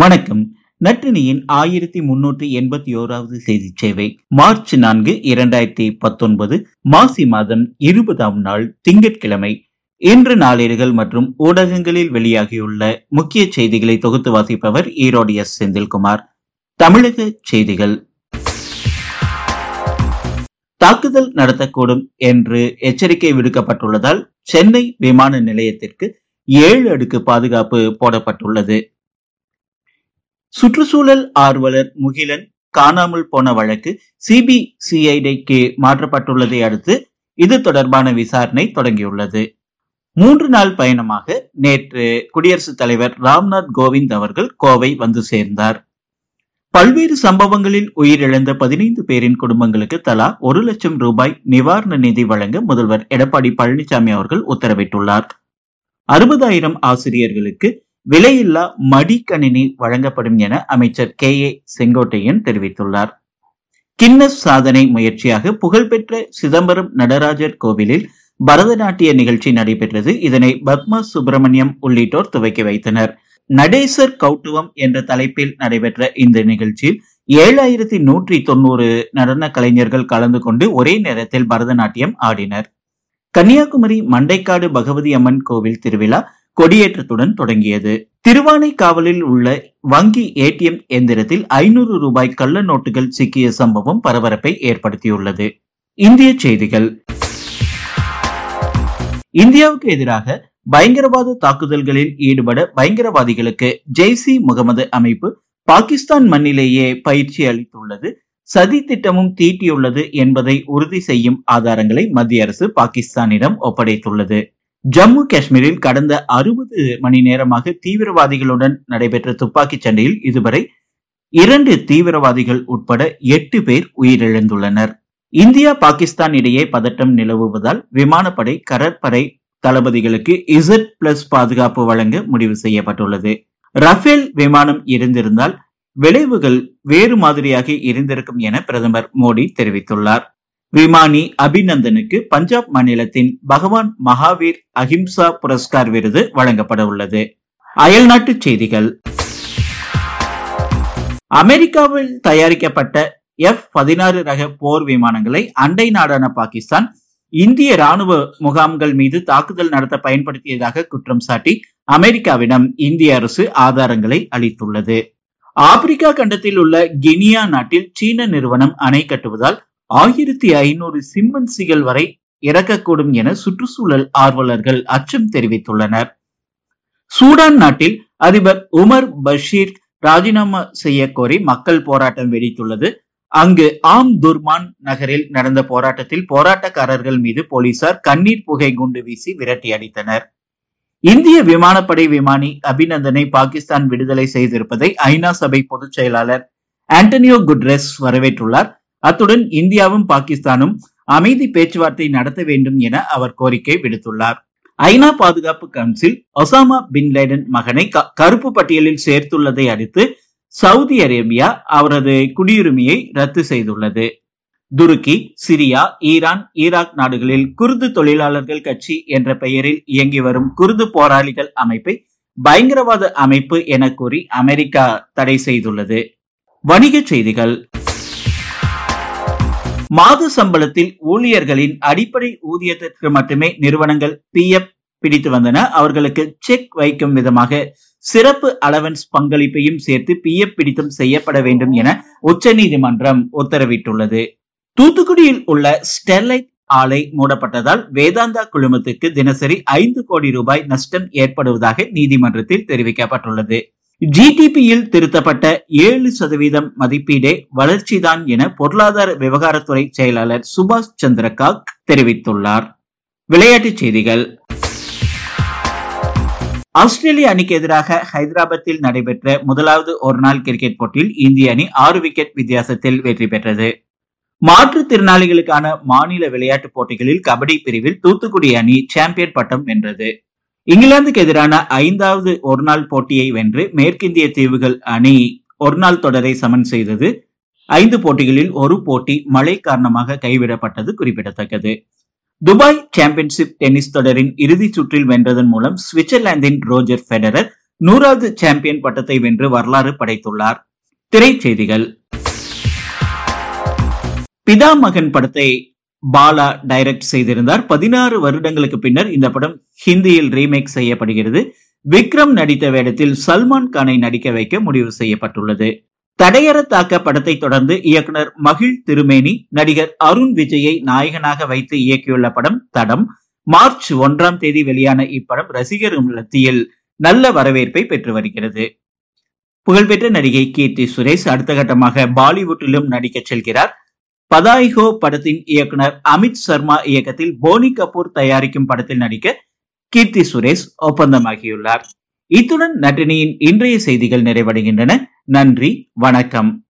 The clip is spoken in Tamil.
வணக்கம். நற்றினியின் ஆயிரத்தி முன்னூற்றி எண்பத்தி ஓராவது செய்தி சேவை. மார்ச் நான்கு இரண்டாயிரத்தி பத்தொன்பது மாசி மாதம் இருபதாம் நாள் திங்கட்கிழமை. இன்று நாளேடுகள் மற்றும் ஊடகங்களில் வெளியாகியுள்ள முக்கிய செய்திகளை தொகுத்து வாசிப்பவர் ஈரோடு எஸ். செந்தில்குமார். தமிழக செய்திகள். தாக்குதல் நடத்தக்கூடும் என்று எச்சரிக்கை விடுக்கப்பட்டுள்ளதால் சென்னை விமான நிலையத்திற்கு ஏழு அடுக்கு பாதுகாப்பு போடப்பட்டுள்ளது. சுற்றுச்சூழல் ஆர்வலர் முகிலன் காணாமல் போன வழக்கு சிபிசிஐடிக்கு மாற்றப்பட்டுள்ளதை அடுத்து இது தொடர்பான விசாரணை தொடங்கியுள்ளது. மூன்று நாள் பயணமாக நேற்று குடியரசுத் தலைவர் ராம்நாத் கோவிந்த் அவர்கள் கோவை வந்து சேர்ந்தார். பல்வேறு சம்பவங்களில் உயிரிழந்த பதினைந்து பேரின் குடும்பங்களுக்கு தலா ஒரு லட்சம் ரூபாய் நிவாரண நிதி வழங்க முதல்வர் எடப்பாடி பழனிசாமி அவர்கள் உத்தரவிட்டுள்ளார். அறுபதாயிரம் ஆசிரியர்களுக்கு விலையில்லா மடிக்கணினி வழங்கப்படும் என அமைச்சர் கே. ஏ. செங்கோட்டையன் தெரிவித்துள்ளார். கின்னஸ் சாதனை முயற்சியாக புகழ்பெற்ற சிதம்பரம் நடராஜர் கோவிலில் பரதநாட்டிய நிகழ்ச்சி நடைபெற்றது. இதனை பத்ம சுப்பிரமணியம் உள்ளிட்டோர் துவக்கி வைத்தனர். நடேசர் கௌட்டுவம் என்ற தலைப்பில் நடைபெற்ற இந்த நிகழ்ச்சியில் ஏழாயிரத்தி நூற்றி தொண்ணூறு நடன கலைஞர்கள் கலந்து கொண்டு ஒரே நேரத்தில் பரதநாட்டியம் ஆடினர். கன்னியாகுமரி மண்டைக்காடு பகவதி அம்மன் கோவில் திருவிழா கொடியேற்றத்துடன் தொடங்கியது. திருவானை காவலில் உள்ள வங்கி ஏடிஎம் எந்திரத்தில் ஐநூறு ரூபாய் கள்ள நோட்டுகள் சிக்கிய சம்பவம் பரபரப்பை ஏற்படுத்தியுள்ளது. இந்திய செய்திகள். இந்தியாவுக்கு எதிராக பயங்கரவாத தாக்குதல்களில் ஈடுபட பயங்கரவாதிகளுக்கு ஜெய்சி முகமது அமைப்பு பாகிஸ்தான் மண்ணிலேயே பயிற்சி அளித்துள்ளது. சதி திட்டமும் தீட்டியுள்ளது என்பதை உறுதி செய்யும் ஆதாரங்களை மத்திய அரசு பாகிஸ்தானிடம் ஒப்படைத்துள்ளது. ஜம்மு காஷ்மீரில் கடந்த அறுபது மணி நேரமாக தீவிரவாதிகளுடன் நடைபெற்ற துப்பாக்கிச் சண்டையில் இதுவரை இரண்டு தீவிரவாதிகள் உட்பட எட்டு பேர் உயிரிழந்துள்ளனர். இந்தியா பாகிஸ்தான் இடையே பதட்டம் நிலவுவதால் விமானப்படை கடற்படை தளபதிகளுக்கு இசட் பிளஸ் பாதுகாப்பு வழங்க முடிவு செய்யப்பட்டுள்ளது. ரஃபேல் விமானம் இருந்திருந்தால் விளைவுகள் வேறு மாதிரியாக இருந்திருக்கும் என பிரதமர் மோடி தெரிவித்துள்ளார். விமானி அபிநந்தனுக்கு பஞ்சாப் மாநிலத்தின் பகவான் மகாவீர் அஹிம்சா புரஸ்கார் விருது வழங்கப்பட உள்ளது. அயல்நாட்டு செய்திகள். அமெரிக்காவில் தயாரிக்கப்பட்ட எஃப் பதினாறு ரக போர் விமானங்களை அண்டை நாடான பாகிஸ்தான் இந்திய ராணுவ முகாம்கள் மீது தாக்குதல் நடத்த பயன்படுத்தியதாக குற்றம் சாட்டி அமெரிக்காவிடம் இந்திய அரசு ஆதாரங்களை அளித்துள்ளது. ஆப்பிரிக்கா கண்டத்தில் உள்ள கினியா நாட்டில் சீன நிறுவனம் அணை கட்டுவதால் ஆயிரத்தி ஐநூறு சிம்மன்சிகள் வரை இறக்கக்கூடும் என சுற்றுச்சூழல் ஆர்வலர்கள் அச்சம் தெரிவித்துள்ளனர். சூடான் நாட்டில் அதிபர் உமர் பஷீர் ராஜினாமா செய்ய கோரி மக்கள் போராட்டம் வெடித்துள்ளது. அங்கு ஆம் துர்மான் நகரில் நடந்த போராட்டத்தில் போராட்டக்காரர்கள் மீது போலீசார் கண்ணீர் புகை குண்டு வீசி விரட்டி அடித்தனர். இந்திய விமானப்படை விமானி அபிநந்தனை பாகிஸ்தான் விடுதலை செய்திருப்பதை ஐநா சபை பொதுச் செயலாளர் ஆண்டனியோ குட்ரெஸ் வரவேற்றுள்ளார். அத்துடன் இந்தியாவும் பாகிஸ்தானும் அமைதி பேச்சுவார்த்தை நடத்த வேண்டும் என அவர் கோரிக்கை விடுத்துள்ளார். ஐநா பாதுகாப்பு கவுன்சில் ஒசாமா பின் லேடன் மகனை கருப்பு பட்டியலில் சேர்த்துள்ளதை அடுத்து சவுதி அரேபியா அவரது குடியுரிமையை ரத்து செய்துள்ளது. துருக்கி சிரியா ஈரான் ஈராக் நாடுகளில் குர்து தொழிலாளர்கள் கட்சி என்ற பெயரில் இயங்கி வரும் குர்து போராளிகள் அமைப்பை பயங்கரவாத அமைப்பு என கூறி அமெரிக்கா தடை செய்துள்ளது. வணிகச் செய்திகள். மாத சம்பளத்தில் ஊழியர்களின் அடிப்படை ஊதியத்திற்கு மட்டுமே நிறுவனங்கள் பி எஃப் பிடித்து வந்தன. அவர்களுக்கு செக் வைக்கும் விதமாக சிறப்பு அலவன்ஸ் பங்களிப்பையும் சேர்த்து பி எஃப் பிடித்தம் செய்யப்பட வேண்டும் என உச்சநீதிமன்றம் உத்தரவிட்டுள்ளது. தூத்துக்குடியில் உள்ள ஸ்டெர்லைட் ஆலை மூடப்பட்டதால் வேதாந்தா குழுமத்துக்கு தினசரி ஐந்து கோடி ரூபாய் நஷ்டம் ஏற்படுவதாக நீதிமன்றத்தில் தெரிவிக்கப்பட்டுள்ளது. ஜிடிபியில் திருத்தப்பட்ட ஏழு சதவீதம் மதிப்பீடே வளர்ச்சிதான் என பொருளாதார விவகாரத்துறை செயலாளர் சுபாஷ் சந்திரகாக் தெரிவித்துள்ளார். விளையாட்டுச் செய்திகள். ஆஸ்திரேலிய அணிக்கு எதிராக ஹைதராபாத்தில் நடைபெற்ற முதலாவது ஒருநாள் கிரிக்கெட் போட்டியில் இந்திய அணி ஆறு விக்கெட் வித்தியாசத்தில் வெற்றி பெற்றது. மாற்றுத்திறனாளிகளுக்கான மாநில விளையாட்டுப் போட்டிகளில் கபடி பிரிவில் தூத்துக்குடி அணி சாம்பியன் பட்டம் வென்றது. இங்கிலாந்துக்கு எதிரான ஐந்தாவது ஒருநாள் போட்டியை வென்று மேற்கிந்திய தீவுகள் அணி ஒருநாள் தொடரை சமன் செய்தது. ஐந்து போட்டிகளில் ஒரு போட்டி மழை காரணமாக கைவிடப்பட்டது குறிப்பிடத்தக்கது. துபாய் சாம்பியன்ஷிப் டென்னிஸ் தொடரின் இறுதிச் சுற்றில் வென்றதன் மூலம் சுவிட்சர்லாந்தின் ரோஜர் பெடரர் நூறாவது சாம்பியன் பட்டத்தை வென்று வரலாறு படைத்துள்ளார். திரைச்செய்திகள். பிதா மகன் படத்தை பாலா டைரக்ட் செய்திருந்தார். பதினாறு வருடங்களுக்கு பின்னர் இந்த படம் ஹிந்தியில் ரீமேக் செய்யப்படுகிறது. விக்ரம் நடித்த வேடத்தில் சல்மான் கானை நடிக்க வைக்க முடிவு செய்யப்பட்டுள்ளது. தடையற தாக்க படத்தை தொடர்ந்து இயக்குனர் மகிழ் திருமேனி நடிகர் அருண் விஜயை நாயகனாக வைத்து இயக்கியுள்ள படம் தடம். மார்ச் ஒன்றாம் தேதி வெளியான இப்படம் ரசிகர் மத்தியில் நல்ல வரவேற்பை பெற்று வருகிறது. புகழ்பெற்ற நடிகை கீர்த்தி சுரேஷ் அடுத்த கட்டமாக பாலிவுட்டிலும் நடிக்கச் செல்கிறார். பதாய்கோ படத்தின் இயக்குனர் அமித் சர்மா இயக்கத்தில் போனி கபூர் தயாரிக்கும் படத்தில் நடிக்க கீர்த்தி சுரேஷ் ஒப்பந்தமாகியுள்ளார். இத்துடன் நட்டினியின் இன்றைய செய்திகள் நிறைவடைகின்றன. நன்றி வணக்கம்.